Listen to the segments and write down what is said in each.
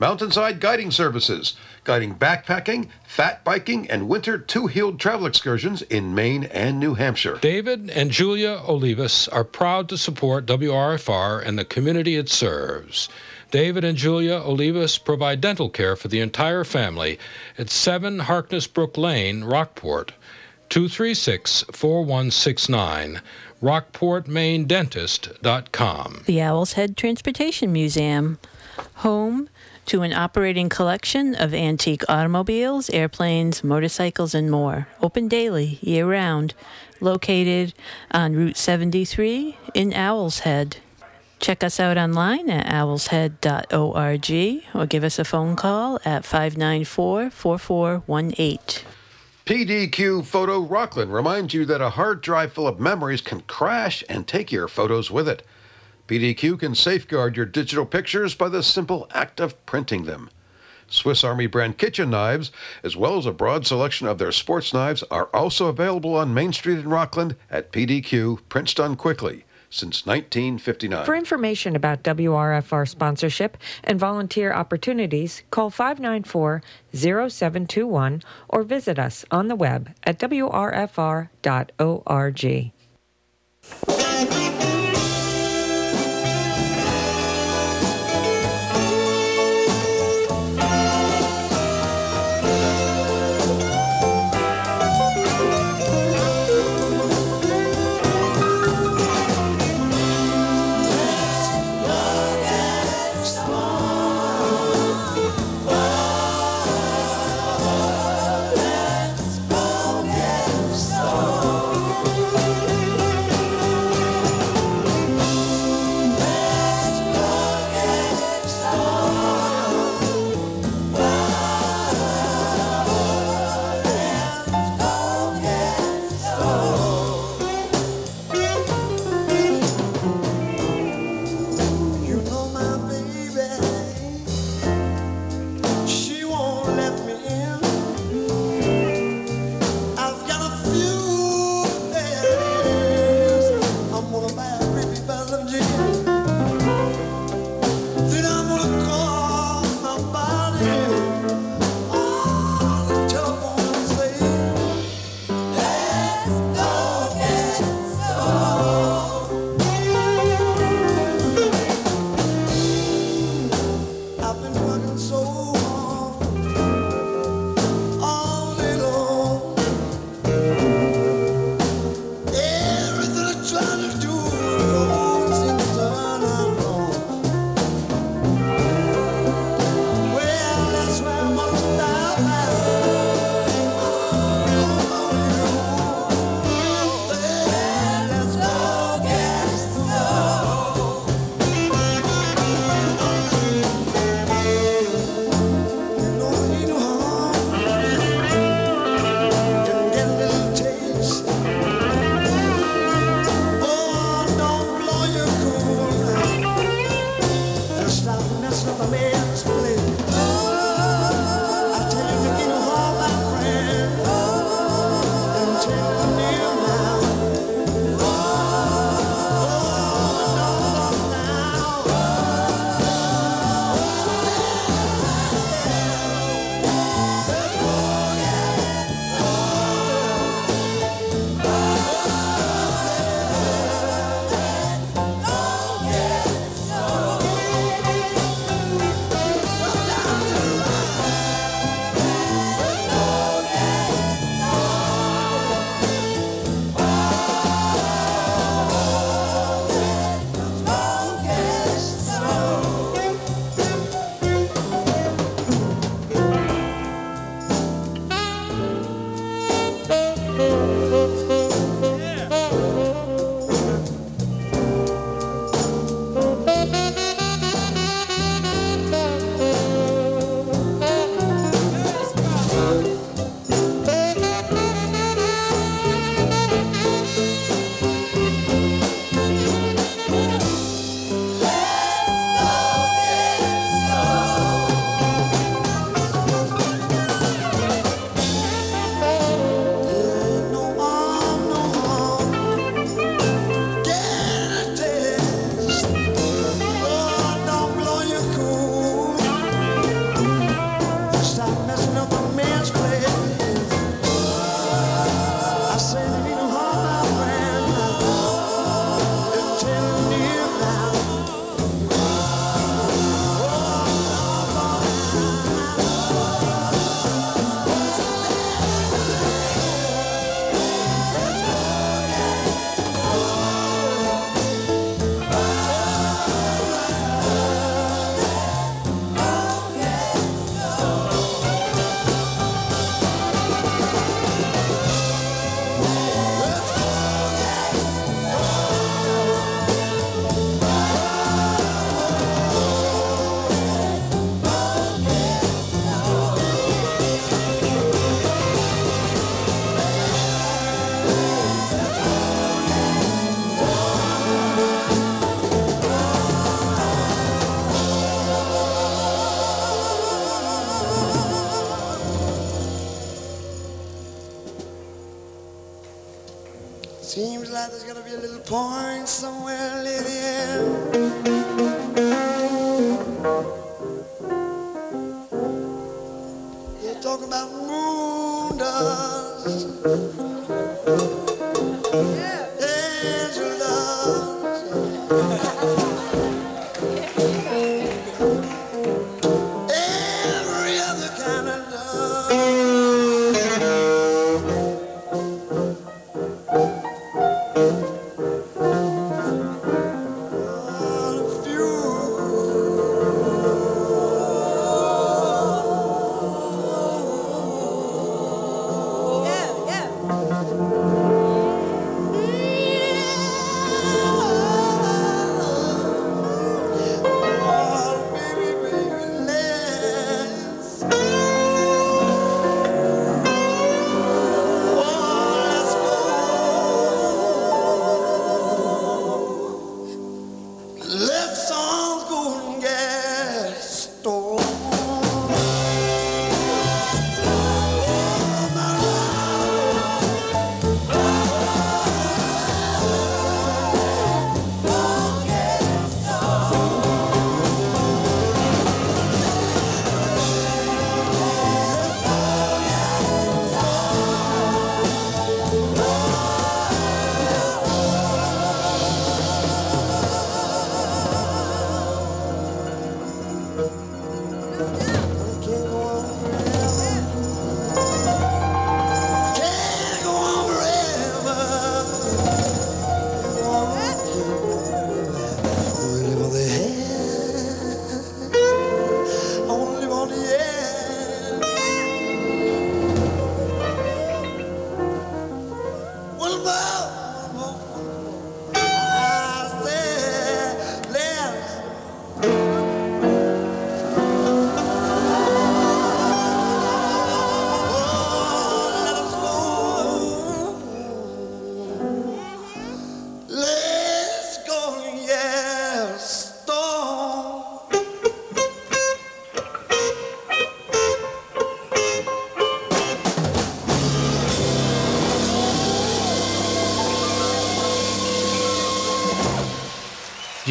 Mountainside Guiding Services, guiding backpacking, fat biking, and winter two heeled travel excursions in Maine and New Hampshire. David and Julia Olivas are proud to support WRFR and the community it serves. David and Julia Olivas provide dental care for the entire family at 7 Harkness Brook Lane, Rockport. 236 4169, rockportmainedentist.com. The Owl's Head Transportation Museum, home to an operating collection of antique automobiles, airplanes, motorcycles, and more. Open daily, year round. Located on Route 73 in Owl's Head. Check us out online at owlshead.org or give us a phone call at 594 4418. PDQ Photo Rockland reminds you that a hard drive full of memories can crash and take your photos with it. PDQ can safeguard your digital pictures by the simple act of printing them. Swiss Army brand kitchen knives, as well as a broad selection of their sports knives, are also available on Main Street in Rockland at PDQ, prints done quickly since 1959. For information about WRFR sponsorship and volunteer opportunities, call 594 0721 or visit us on the web at wrfr.org.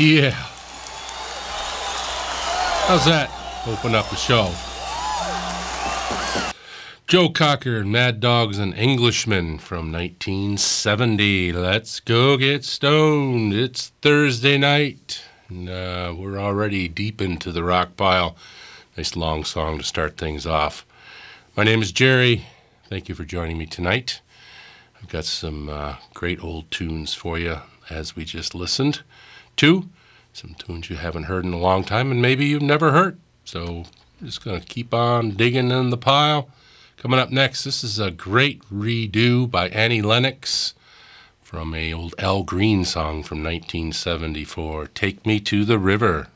Yeah. How's that? Open up the show. Joe Cocker and Mad Dogs and Englishmen from 1970. Let's go get stoned. It's Thursday night. Uh, we're already deep into the rock pile. Nice long song to start things off. My name is Jerry. Thank you for joining me tonight. I've got some uh, great old tunes for you as we just listened to. Some tunes you haven't heard in a long time and maybe you've never heard. So just going to keep on digging in the pile. Coming up next, this is a great redo by Annie Lennox from a old Al Green song from 1974, Take Me to the River.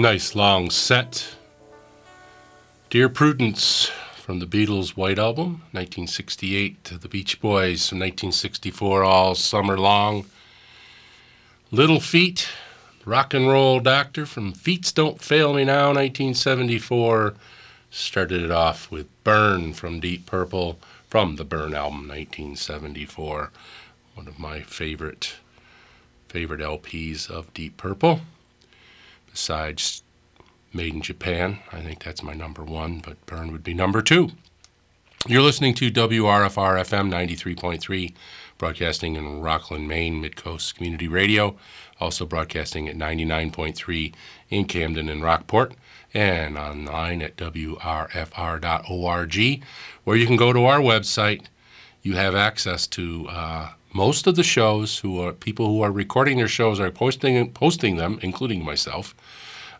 Nice long set. Dear Prudence from the Beatles' White Album, 1968. to The Beach Boys from 1964, all summer long. Little Feat, Rock and Roll Doctor from Feats Don't Fail Me Now, 1974. Started it off with Burn from Deep Purple from the Burn album, 1974. One of my favorite favorite LPs of Deep Purple. Besides Made in Japan, I think that's my number one, but Burn would be number two. You're listening to WRFR FM 93.3, broadcasting in Rockland, Maine, Midcoast Community Radio, also broadcasting at 99.3 in Camden and Rockport, and online at WRFR.org, where you can go to our website. You have access to uh, most of the shows who are people who are recording their shows are posting posting them, including myself,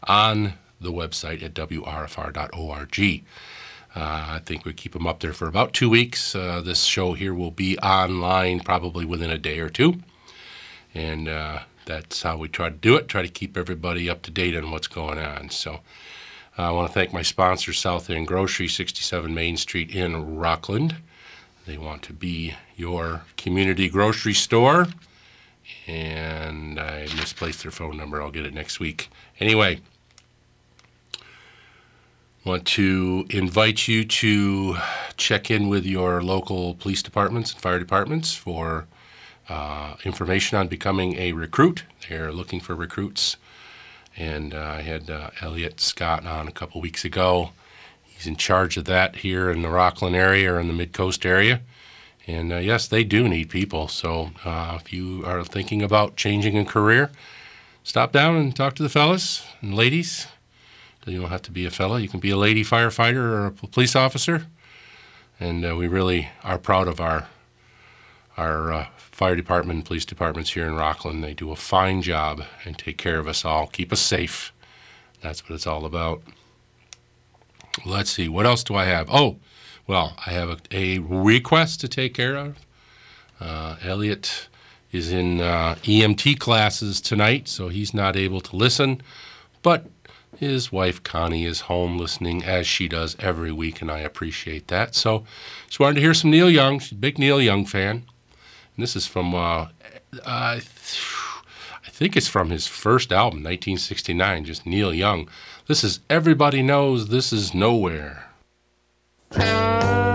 on the website at WRFR.org. Uh, I think we keep them up there for about two weeks. Uh, this show here will be online probably within a day or two. And uh, that's how we try to do it, try to keep everybody up to date on what's going on. So I want to thank my sponsor, South End Grocery, 67 Main Street in Rockland. They want to be your community grocery store. And I misplaced their phone number. I'll get it next week. Anyway, want to invite you to check in with your local police departments and fire departments for uh, information on becoming a recruit. They're looking for recruits. And uh, I had uh, Elliot Scott on a couple weeks ago. He's in charge of that here in the Rockland area or in the Mid Coast area. And uh, yes, they do need people. So uh, if you are thinking about changing a career, stop down and talk to the fellas and ladies. You don't have to be a fella. You can be a lady firefighter or a police officer. And uh, we really are proud of our our fire department and police departments here in Rockland. They do a fine job and take care of us all, keep us safe. That's what it's all about. Let's see, what else do I have? Oh, well, I have a, a request to take care of. Uh, Elliot is in uh, EMT classes tonight, so he's not able to listen. But his wife Connie is home listening as she does every week, and I appreciate that. So she wanted to hear some Neil Young. She's a big Neil Young fan. And this is from, uh, I think it's from his first album, 1969, just Neil Young. This is Everybody Knows This Is Nowhere. I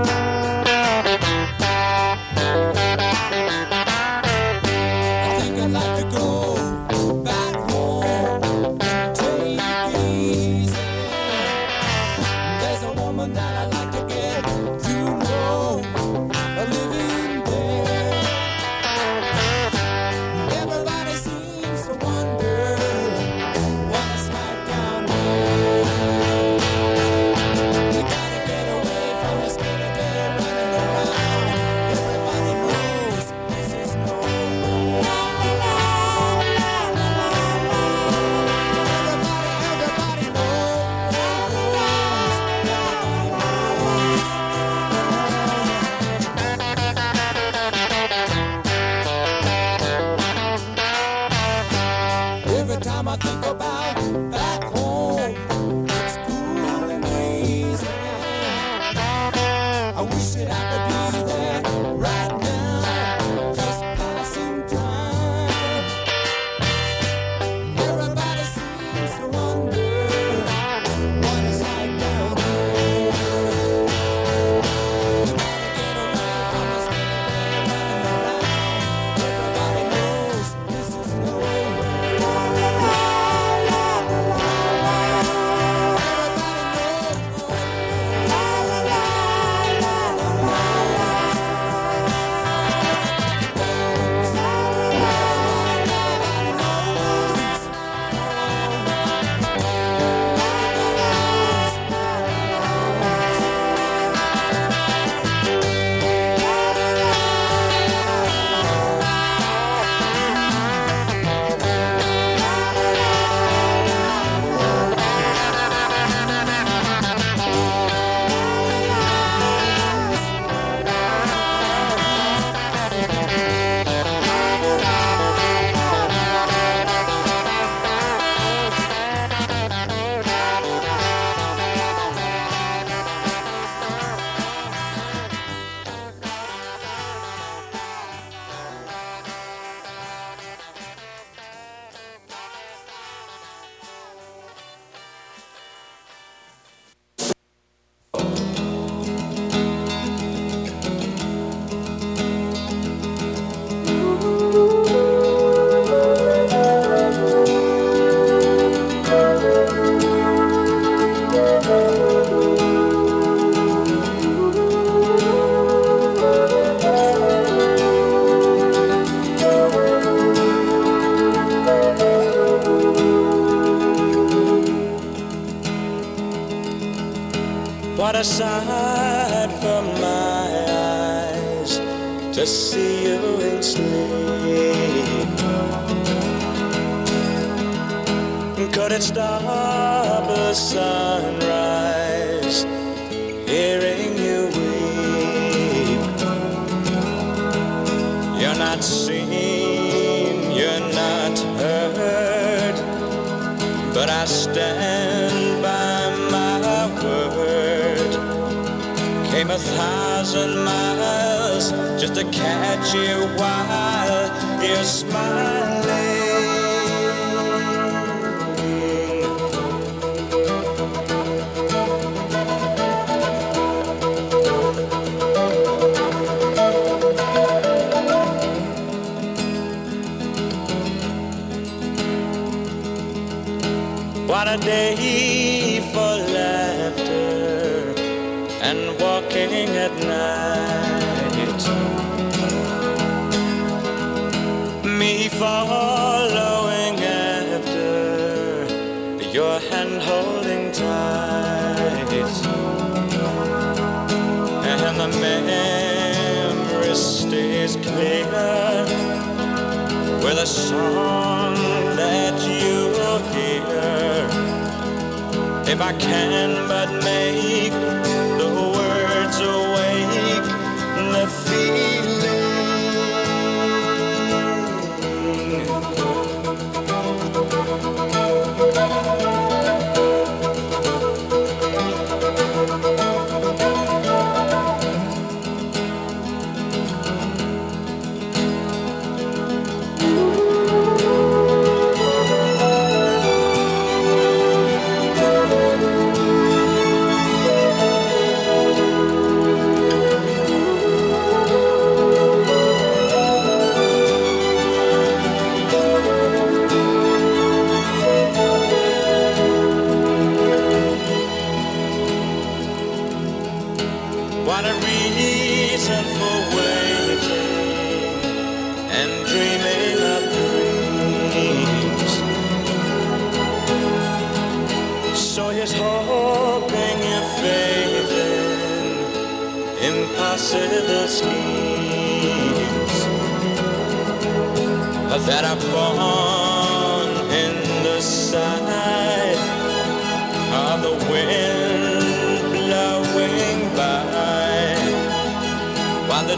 I can but make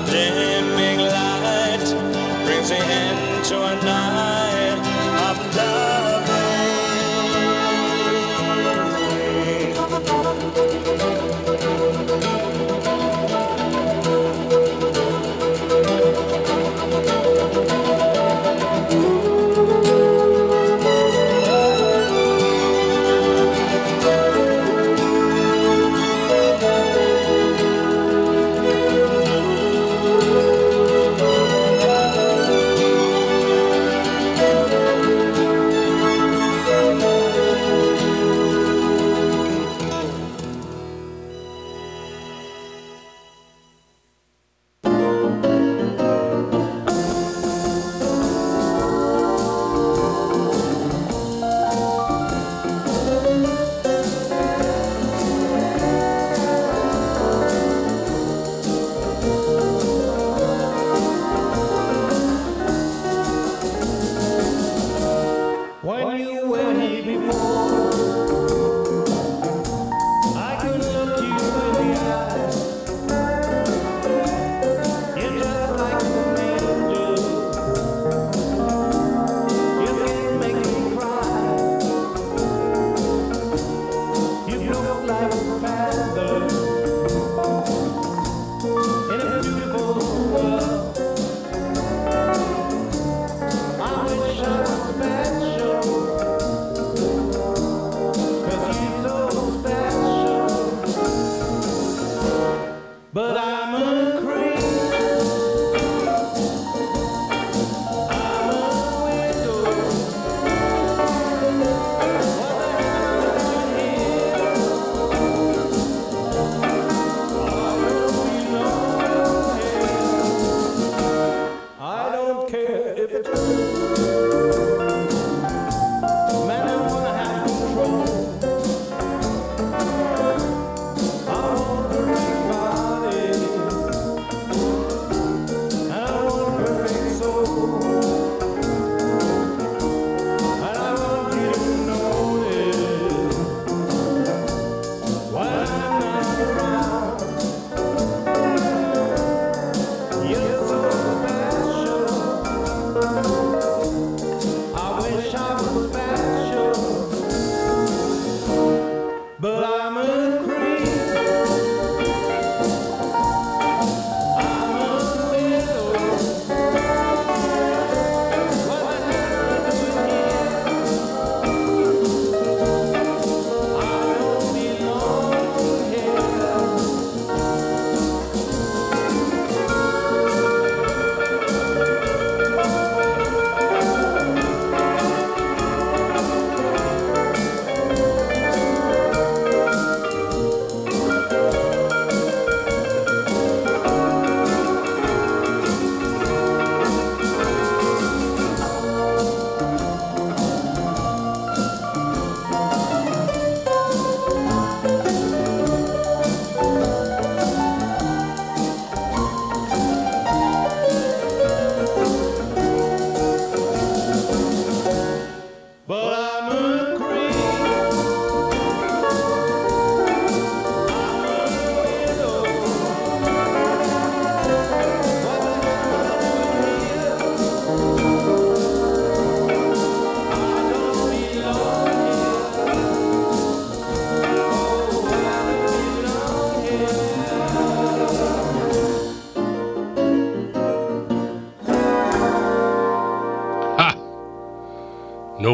de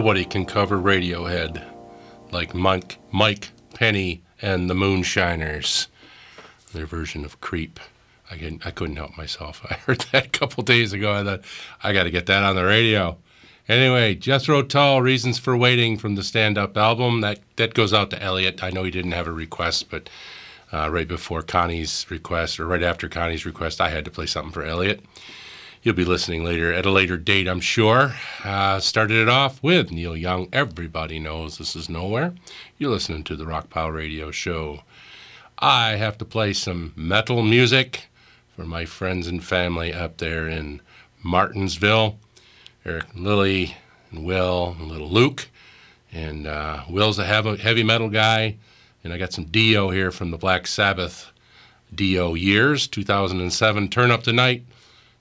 nobody can cover Radiohead like Mike, Mike Penny and the Moonshiners. Their version of Creep. I, I couldn't help myself. I heard that a couple days ago. I thought, I got to get that on the radio. Anyway, Jethro Tull, Reasons for Waiting from the stand up album. That, that goes out to Elliot. I know he didn't have a request, but uh, right before Connie's request, or right after Connie's request, I had to play something for Elliot. You'll be listening later at a later date, I'm sure. Uh, started it off with Neil Young. Everybody knows this is nowhere. You're listening to the Rock Pile Radio Show. I have to play some metal music for my friends and family up there in Martinsville. Eric, and Lily, and Will, and little Luke. And uh, Will's a heavy, metal guy. And I got some Dio here from the Black Sabbath Dio years, 2007 Turn Up the Night.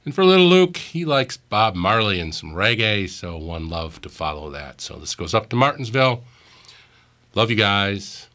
And for little Luke, he likes Bob Marley and some reggae, so one love to follow that. So this goes up to Martinsville. Love you guys.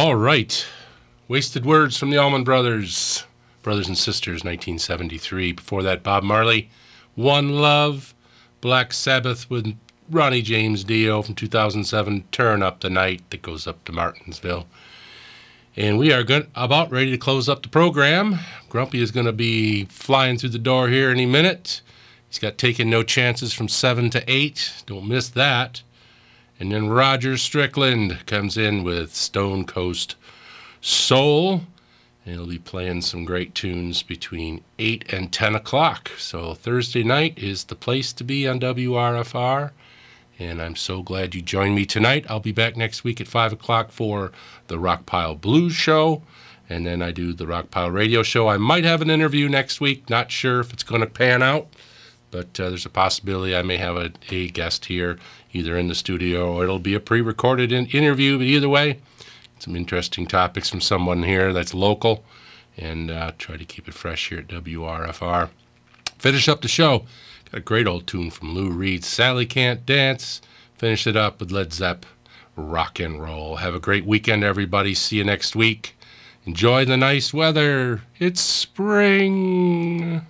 All right. Wasted Words from the Allman Brothers. Brothers and Sisters, 1973. Before that, Bob Marley, One Love. Black Sabbath with Ronnie James Dio from 2007, Turn Up the Night that goes up to Martinsville. And we are good, about ready to close up the program. Grumpy is going to be flying through the door here any minute. He's got Taking No Chances from 7 to 8. Don't miss that. And then Roger Strickland comes in with Stone Coast Soul. And he'll be playing some great tunes between 8 and 10 o'clock. So Thursday night is the place to be on WRFR. And I'm so glad you joined me tonight. I'll be back next week at 5 o'clock for the Rockpile Blues Show. And then I do the Rockpile Radio Show. I might have an interview next week. Not sure if it's going to pan out, but uh, there's a possibility I may have a, a guest here, either in the studio or it'll be a pre recorded in- interview. But either way, some interesting topics from someone here that's local and uh, try to keep it fresh here at WRFR. Finish up the show. Got a great old tune from Lou Reed, Sally Can't Dance. Finish it up with Led Zepp, Rock and Roll. Have a great weekend, everybody. See you next week. Enjoy the nice weather. It's spring.